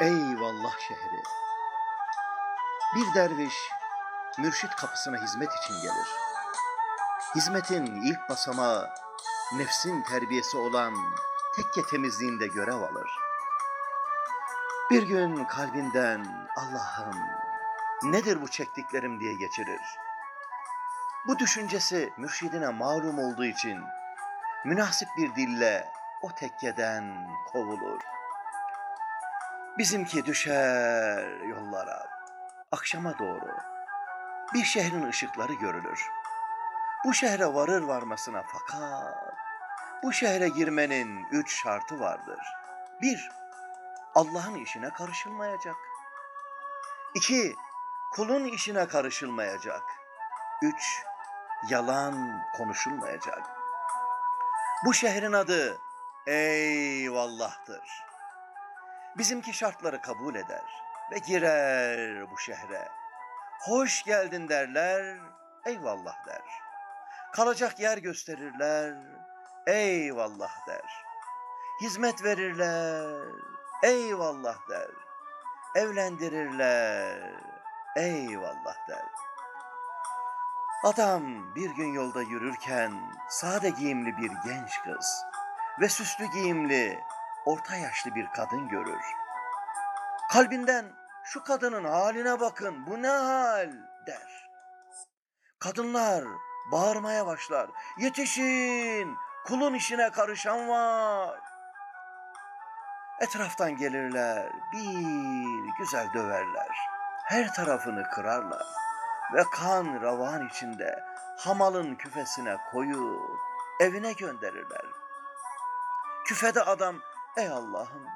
Eyvallah şehri. Bir derviş mürşit kapısına hizmet için gelir. Hizmetin ilk basamağı nefsin terbiyesi olan tekke temizliğinde görev alır. Bir gün kalbinden Allah'ım nedir bu çektiklerim diye geçirir. Bu düşüncesi mürşidine malum olduğu için münasip bir dille o tekkeden kovulur. Bizimki düşer yollara, akşama doğru. Bir şehrin ışıkları görülür. Bu şehre varır varmasına fakat bu şehre girmenin üç şartı vardır. Bir, Allah'ın işine karışılmayacak. İki, kulun işine karışılmayacak. Üç, yalan konuşulmayacak. Bu şehrin adı Eyvallah'tır. Bizimki şartları kabul eder ve girer bu şehre. Hoş geldin derler, eyvallah der. Kalacak yer gösterirler, eyvallah der. Hizmet verirler, eyvallah der. Evlendirirler, eyvallah der. Adam bir gün yolda yürürken sade giyimli bir genç kız ve süslü giyimli orta yaşlı bir kadın görür. Kalbinden şu kadının haline bakın bu ne hal der. Kadınlar bağırmaya başlar. Yetişin kulun işine karışan var. Etraftan gelirler bir güzel döverler. Her tarafını kırarlar ve kan ravan içinde hamalın küfesine koyup evine gönderirler. Küfede adam ey Allah'ım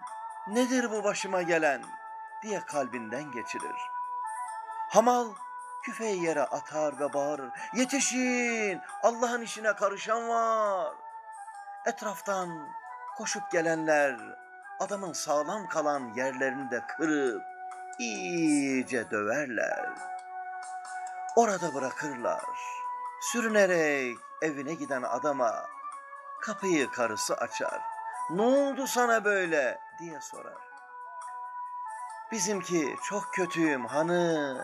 nedir bu başıma gelen diye kalbinden geçirir. Hamal küfeyi yere atar ve bağırır. Yetişin Allah'ın işine karışan var. Etraftan koşup gelenler adamın sağlam kalan yerlerini de kırıp iyice döverler. Orada bırakırlar. Sürünerek evine giden adama kapıyı karısı açar. Ne oldu sana böyle diye sorar. Bizimki çok kötüyüm hanım.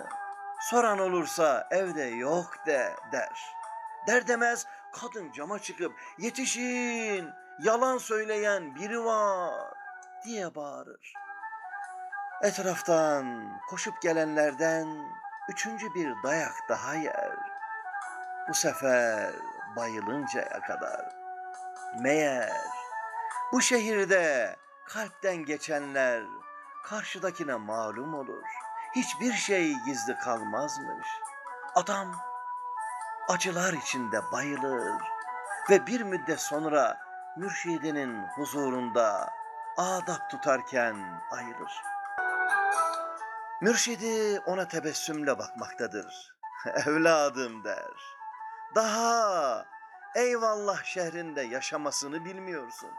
Soran olursa evde yok de der. Der demez kadın cama çıkıp yetişin yalan söyleyen biri var diye bağırır. Etraftan koşup gelenlerden üçüncü bir dayak daha yer. Bu sefer bayılıncaya kadar. Meğer bu şehirde kalpten geçenler karşıdakine malum olur. Hiçbir şey gizli kalmazmış. Adam acılar içinde bayılır ve bir müddet sonra mürşidinin huzurunda adap tutarken ayrılır. Mürşidi ona tebessümle bakmaktadır. Evladım der. Daha eyvallah şehrinde yaşamasını bilmiyorsun.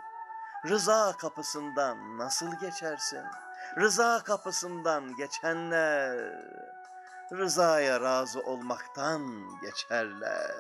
Rıza kapısından nasıl geçersin? Rıza kapısından geçenler rızaya razı olmaktan geçerler.